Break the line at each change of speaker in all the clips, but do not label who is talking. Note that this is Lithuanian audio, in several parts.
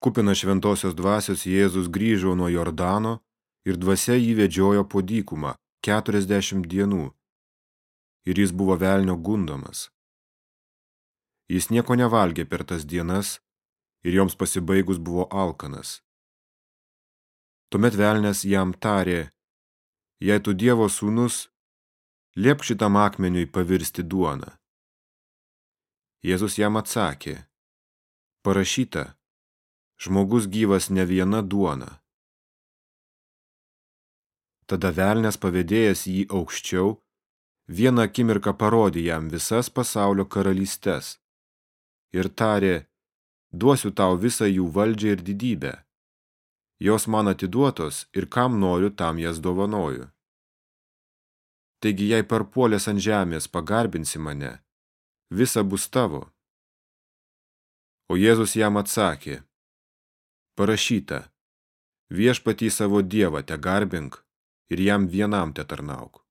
Kupina šventosios dvasios Jėzus grįžo nuo Jordano ir dvasia jį vedžiojo po dykumą 40 dienų. Ir jis buvo velnio gundomas. Jis nieko nevalgė per tas dienas ir joms pasibaigus buvo alkanas. Tuomet velnės jam tarė, jei tu Dievo sūnus, liep šitam akmeniui pavirsti duoną. Jėzus jam atsakė, parašyta, žmogus gyvas ne viena duona. Tada velnės pavėdėjęs jį aukščiau, vieną akimirką parodė jam visas pasaulio karalystes ir tarė, duosiu tau visą jų valdžią ir didybę. Jos man atiduotos ir kam noriu, tam jas dovanoju. Taigi, jei parpuolės ant žemės pagarbinsi mane, visa bus tavo. O Jėzus jam atsakė, parašyta, viešpatį savo dievą te garbink ir jam vienam te tarnauk.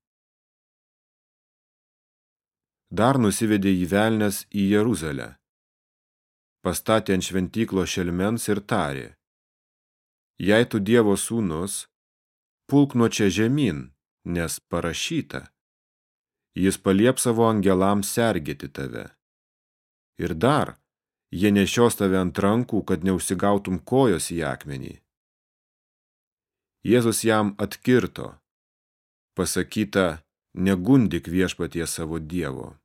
Dar nusivedė į velnes į Jeruzalę. Pastatė ant šventyklo šelmens ir tarė, jei tu Dievo sūnus, pulk nuo čia žemyn, nes parašyta, jis paliep savo angelams sergėti tave. Ir dar, jie nešios tave ant rankų, kad neužsigautum kojos į akmenį. Jėzus jam atkirto, pasakyta, negundik viešpatie savo dievo.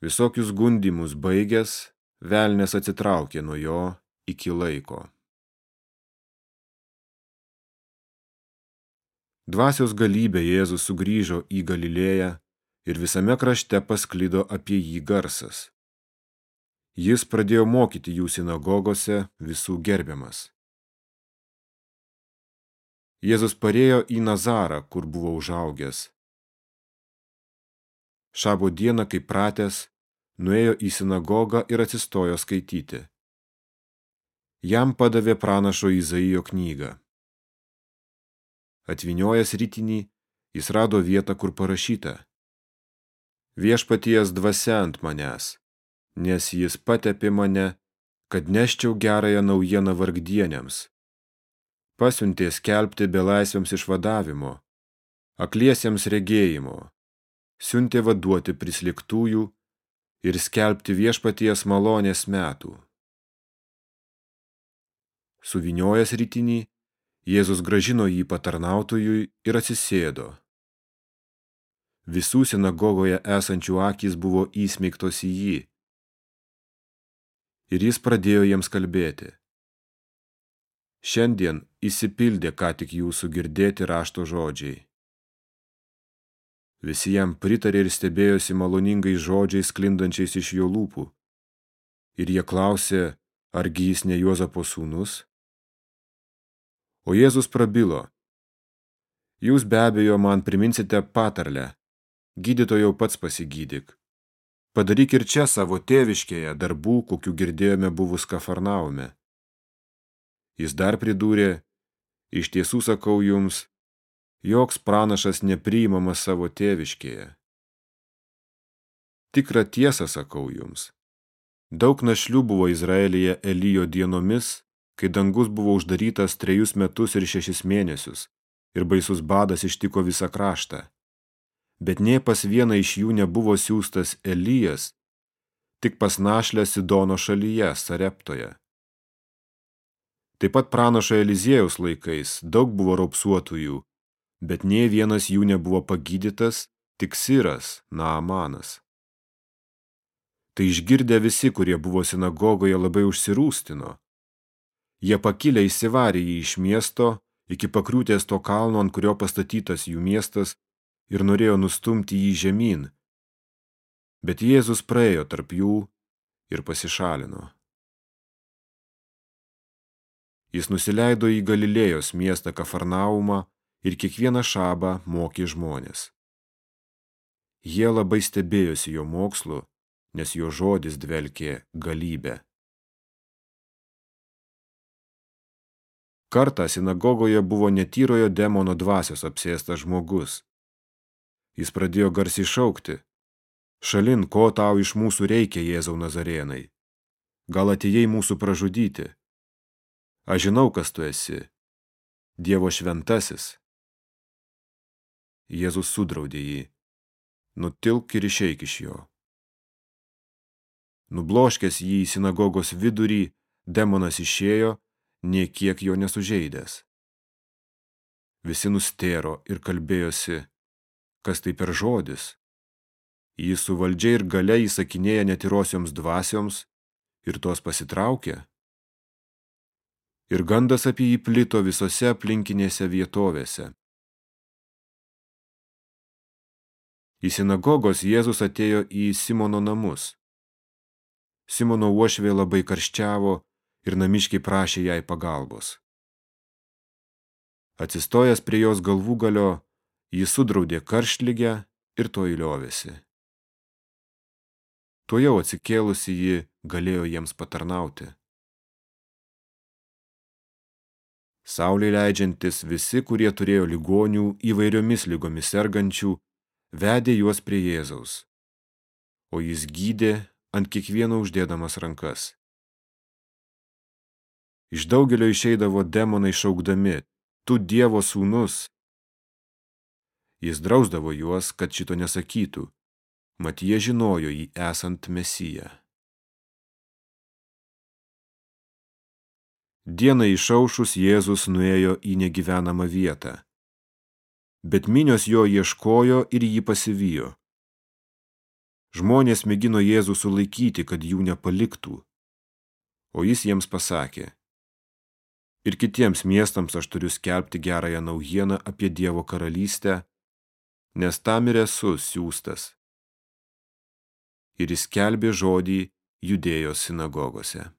Visokius gundimus baigęs, velnės atsitraukė nuo jo iki laiko. Dvasios galybė Jėzus sugrįžo į Galilėją ir visame krašte pasklido apie jį garsas. Jis pradėjo mokyti jų sinagogose visų gerbiamas. Jėzus parėjo į Nazarą, kur buvo užaugęs. Šabo dieną, kaip pratęs, nuėjo į sinagogą ir atsistojo skaityti. Jam padavė pranašo Izaijo knygą. Atviniojęs rytinį, jis rado vietą, kur parašyta. Viešpaties dvasia ant manęs, nes jis patepė mane, kad neščiau gerąją naujieną vargdieniams. Pasiuntė skelbti belaisviams išvadavimo, akliesiems regėjimo, siuntė vaduoti prisliktųjų ir skelbti viešpaties malonės metų. Suviniojęs rytinį, Jėzus gražino jį patarnautojui ir atsisėdo. Visų sinagogoje esančių akys buvo įsmeigtos į jį. Ir jis pradėjo jiems kalbėti. Šiandien įsipildė ką tik jūsų girdėti rašto žodžiai. Visi jam pritarė ir stebėjosi maloningai žodžiais sklindančiais iš jo lūpų. Ir jie klausė, argi jis ne Juozapo sūnus? O Jėzus prabilo. Jūs be abejo man priminsite patarlę. Gydytojau pats pasigydyk. Padaryk ir čia savo tėviškėje darbų, kokių girdėjome buvus Kafarnaume. Jis dar pridūrė, iš tiesų sakau jums, joks pranašas nepriimamas savo tėviškėje. Tikrą tiesą sakau jums. Daug našlių buvo Izraelyje Elijo dienomis, kai dangus buvo uždarytas trejus metus ir šešis mėnesius, ir baisus badas ištiko visą kraštą. Bet nie pas vieną iš jų nebuvo siūstas Elijas, tik pas našlę Sidono šalyje, Sareptoje. Taip pat pranašo Eliziejaus laikais daug buvo raupsuotųjų, bet nie vienas jų nebuvo pagydytas, tik Siras, Naamanas. Tai išgirdę visi, kurie buvo sinagogoje, labai užsirūstino Jie pakilę įsivarė jį iš miesto iki pakriūtės to kalno, ant kurio pastatytas jų miestas, ir norėjo nustumti jį žemyn. Bet Jėzus praėjo tarp jų ir pasišalino. Jis nusileido į Galilėjos miestą Kafarnaumą ir kiekvieną šabą mokė žmonės. Jie labai stebėjosi jo mokslu, nes jo žodis dvelkė galybę. Kartą sinagogoje buvo netyrojo demono dvasios apsėstas žmogus. Jis pradėjo garsiai šaukti. Šalin, ko tau iš mūsų reikia, Jėzau Nazarėnai? gal atėjai mūsų pražudyti? Aš žinau, kas tu esi. Dievo šventasis. Jėzus sudraudė jį. Nutilk ir išeik iš jo. Nubloškęs jį į sinagogos vidurį, demonas išėjo, nie kiek jo nesužeidęs. Visi nustėro ir kalbėjosi, kas tai per žodis. Jis su valdžia ir gale įsakinėja netirosioms dvasioms ir tos pasitraukia. Ir gandas apie jį plito visose aplinkinėse vietovėse. Į sinagogos Jėzus atėjo į Simono namus. Simono uošvė labai karščiavo ir namiškiai prašė jai pagalbos. Atsistojęs prie jos galvų galio, jis sudraudė karštlygę ir to įliovėsi. Tuo jau atsikėlusi ji galėjo jiems patarnauti. Saulė leidžiantis visi, kurie turėjo ligonių įvairiomis lygomis sergančių, vedė juos prie Jėzaus, o jis gydė ant kiekvieno uždėdamas rankas. Iš daugelio išeidavo demonai šaukdami, tu Dievo sūnus. Jis drausdavo juos, kad šito nesakytų, mat jie žinojo jį esant Mesiją. Dieną išaušus Jėzus nuėjo į negyvenamą vietą, bet minios jo ieškojo ir jį pasivijo. Žmonės mėgino Jėzų sulaikyti, kad jų nepaliktų, o jis jiems pasakė – Ir kitiems miestams aš turiu skelbti gerąją naujieną apie Dievo karalystę, nes tam ir esu siūstas. Ir jis skelbė žodį judėjos sinagogose.